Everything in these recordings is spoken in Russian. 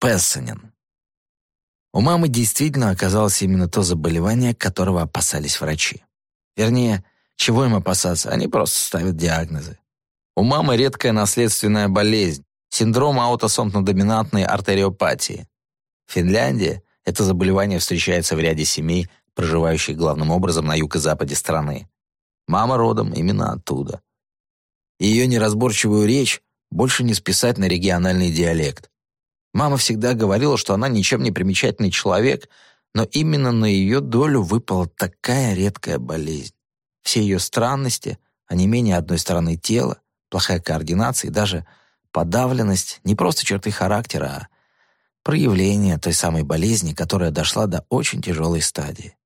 Пессонин. У мамы действительно оказалось именно то заболевание, которого опасались врачи. Вернее, чего им опасаться, они просто ставят диагнозы. У мамы редкая наследственная болезнь, синдром аутосомно-доминантной артериопатии. В Финляндии это заболевание встречается в ряде семей, проживающих главным образом на юго-западе страны. Мама родом именно оттуда. Ее неразборчивую речь больше не списать на региональный диалект. Мама всегда говорила, что она ничем не примечательный человек, но именно на ее долю выпала такая редкая болезнь. Все ее странности, а не менее одной стороны тела, плохая координация и даже подавленность не просто черты характера, а проявление той самой болезни, которая дошла до очень тяжелой стадии.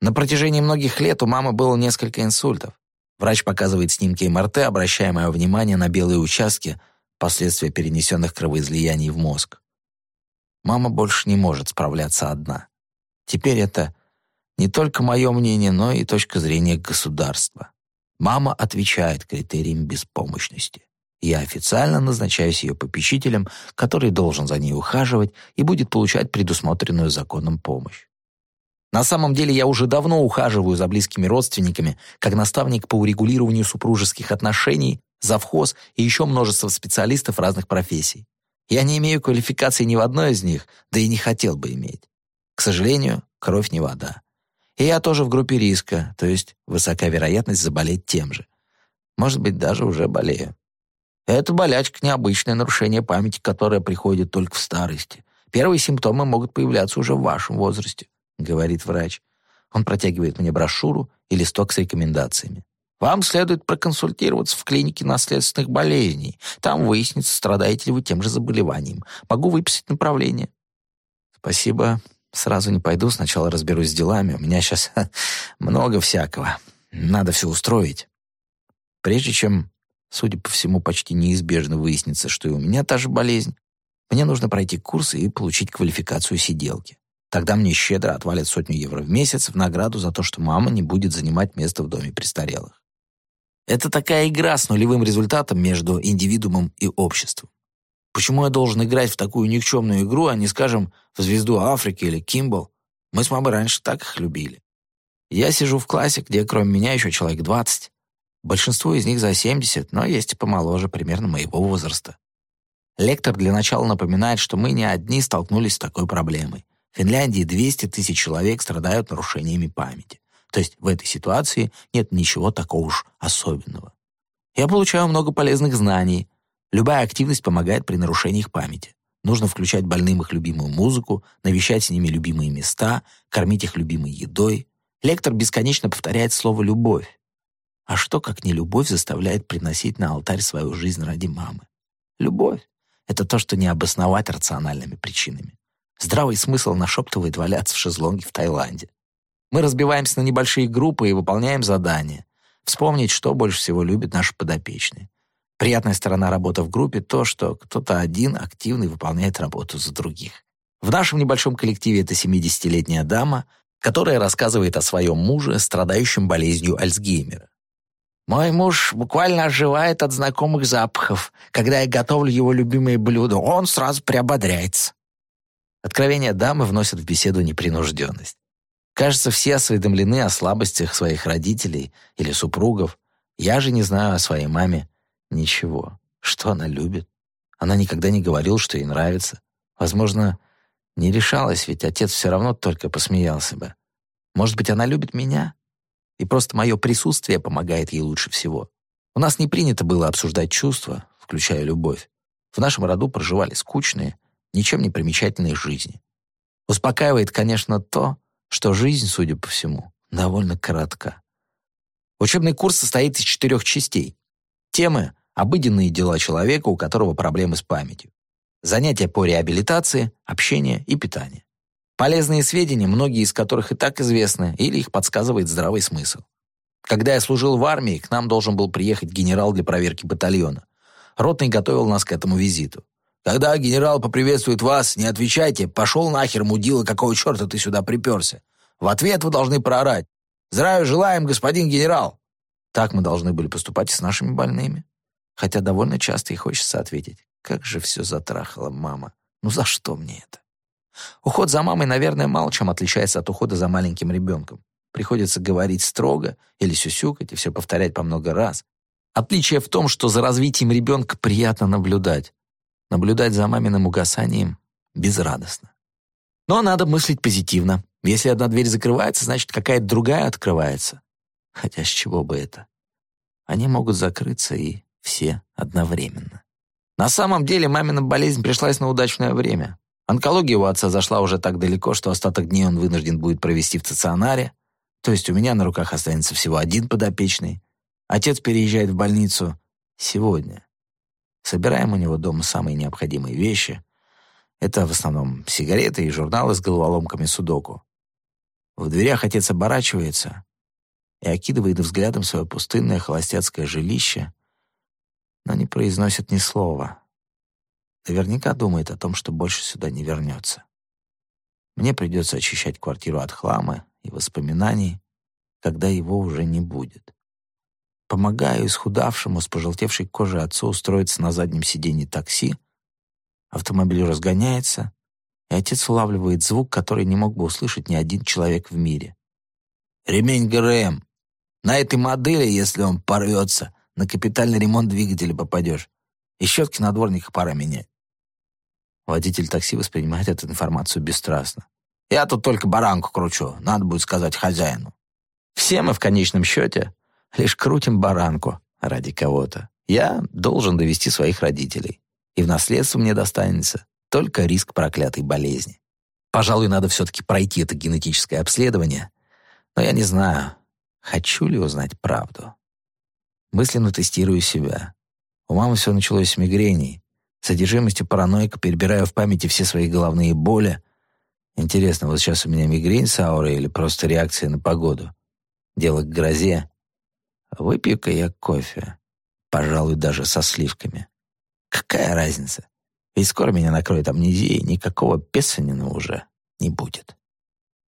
На протяжении многих лет у мамы было несколько инсультов. Врач показывает снимки МРТ, обращая мое внимание на белые участки, последствия перенесенных кровоизлияний в мозг. Мама больше не может справляться одна. Теперь это не только мое мнение, но и точка зрения государства. Мама отвечает критериям беспомощности. Я официально назначаюсь ее попечителем, который должен за ней ухаживать и будет получать предусмотренную законом помощь. На самом деле я уже давно ухаживаю за близкими родственниками, как наставник по урегулированию супружеских отношений, завхоз и еще множество специалистов разных профессий. Я не имею квалификации ни в одной из них, да и не хотел бы иметь. К сожалению, кровь не вода. И я тоже в группе риска, то есть высока вероятность заболеть тем же. Может быть, даже уже болею. Это болячка — необычное нарушение памяти, которое приходит только в старости. Первые симптомы могут появляться уже в вашем возрасте, говорит врач. Он протягивает мне брошюру и листок с рекомендациями. Вам следует проконсультироваться в клинике наследственных болезней. Там выяснится, страдаете ли вы тем же заболеванием. Могу выписать направление. Спасибо. Сразу не пойду, сначала разберусь с делами. У меня сейчас много всякого. Надо все устроить. Прежде чем, судя по всему, почти неизбежно выяснится, что и у меня та же болезнь, мне нужно пройти курсы и получить квалификацию сиделки. Тогда мне щедро отвалят сотню евро в месяц в награду за то, что мама не будет занимать место в доме престарелых. Это такая игра с нулевым результатом между индивидуумом и обществом. Почему я должен играть в такую никчемную игру, а не, скажем, в «Звезду Африки» или «Кимбл»? Мы с мамой раньше так их любили. Я сижу в классе, где кроме меня еще человек 20. Большинство из них за 70, но есть и помоложе, примерно моего возраста. Лектор для начала напоминает, что мы не одни столкнулись с такой проблемой. В Финляндии 200 тысяч человек страдают нарушениями памяти. То есть в этой ситуации нет ничего такого уж особенного. Я получаю много полезных знаний. Любая активность помогает при нарушениях памяти. Нужно включать больным их любимую музыку, навещать с ними любимые места, кормить их любимой едой. Лектор бесконечно повторяет слово «любовь». А что, как не любовь, заставляет приносить на алтарь свою жизнь ради мамы? Любовь — это то, что не обосновать рациональными причинами. Здравый смысл нашептывает валяться в шезлонге в Таиланде. Мы разбиваемся на небольшие группы и выполняем задания. Вспомнить, что больше всего любят наши подопечные. Приятная сторона работы в группе — то, что кто-то один активный выполняет работу за других. В нашем небольшом коллективе это 70-летняя дама, которая рассказывает о своем муже, страдающем болезнью Альцгеймера. «Мой муж буквально оживает от знакомых запахов. Когда я готовлю его любимые блюда, он сразу приободряется». Откровения дамы вносят в беседу непринужденность. Кажется, все осведомлены о слабостях своих родителей или супругов. Я же не знаю о своей маме ничего. Что она любит? Она никогда не говорила, что ей нравится. Возможно, не решалась, ведь отец все равно только посмеялся бы. Может быть, она любит меня? И просто мое присутствие помогает ей лучше всего. У нас не принято было обсуждать чувства, включая любовь. В нашем роду проживали скучные, ничем не примечательные жизни. Успокаивает, конечно, то, что жизнь, судя по всему, довольно коротка. Учебный курс состоит из четырех частей. Темы – обыденные дела человека, у которого проблемы с памятью. Занятия по реабилитации, общение и питание. Полезные сведения, многие из которых и так известны, или их подсказывает здравый смысл. Когда я служил в армии, к нам должен был приехать генерал для проверки батальона. Ротный готовил нас к этому визиту. Когда генерал поприветствует вас, не отвечайте «пошел нахер, мудила, какого черта ты сюда приперся?» В ответ вы должны проорать «Здравия желаем, господин генерал!» Так мы должны были поступать с нашими больными. Хотя довольно часто и хочется ответить «Как же все затрахала мама!» Ну за что мне это? Уход за мамой, наверное, мало чем отличается от ухода за маленьким ребенком. Приходится говорить строго или сюсюкать и все повторять по много раз. Отличие в том, что за развитием ребенка приятно наблюдать. Наблюдать за маминым угасанием безрадостно. Но надо мыслить позитивно. Если одна дверь закрывается, значит, какая-то другая открывается. Хотя с чего бы это? Они могут закрыться и все одновременно. На самом деле мамина болезнь пришлась на удачное время. Онкология у отца зашла уже так далеко, что остаток дней он вынужден будет провести в стационаре. То есть у меня на руках останется всего один подопечный. Отец переезжает в больницу сегодня. Собираем у него дома самые необходимые вещи. Это в основном сигареты и журналы с головоломками судоку. В дверях отец оборачивается и окидывает взглядом свое пустынное холостяцкое жилище, но не произносит ни слова. Наверняка думает о том, что больше сюда не вернется. Мне придется очищать квартиру от хлама и воспоминаний, когда его уже не будет. Помогаю исхудавшему с пожелтевшей кожей отцу устроиться на заднем сиденье такси. Автомобиль разгоняется, и отец улавливает звук, который не мог бы услышать ни один человек в мире. «Ремень ГРМ! На этой модели, если он порвется, на капитальный ремонт двигателя попадешь. И щетки на дворниках пора менять». Водитель такси воспринимает эту информацию бесстрастно. «Я тут только баранку кручу, надо будет сказать хозяину». Все мы в конечном счете лишь крутим баранку ради кого-то. Я должен довести своих родителей. И в наследство мне достанется только риск проклятой болезни. Пожалуй, надо все-таки пройти это генетическое обследование, но я не знаю, хочу ли узнать правду. Мысленно тестирую себя. У мамы все началось с мигрений. С одержимостью параноика перебираю в памяти все свои головные боли. Интересно, вот сейчас у меня мигрень с аурой или просто реакция на погоду? Дело к грозе. Выпью-ка я кофе. Пожалуй, даже со сливками. Какая разница? Ведь скоро меня накроет амнезией, никакого Песанина уже не будет.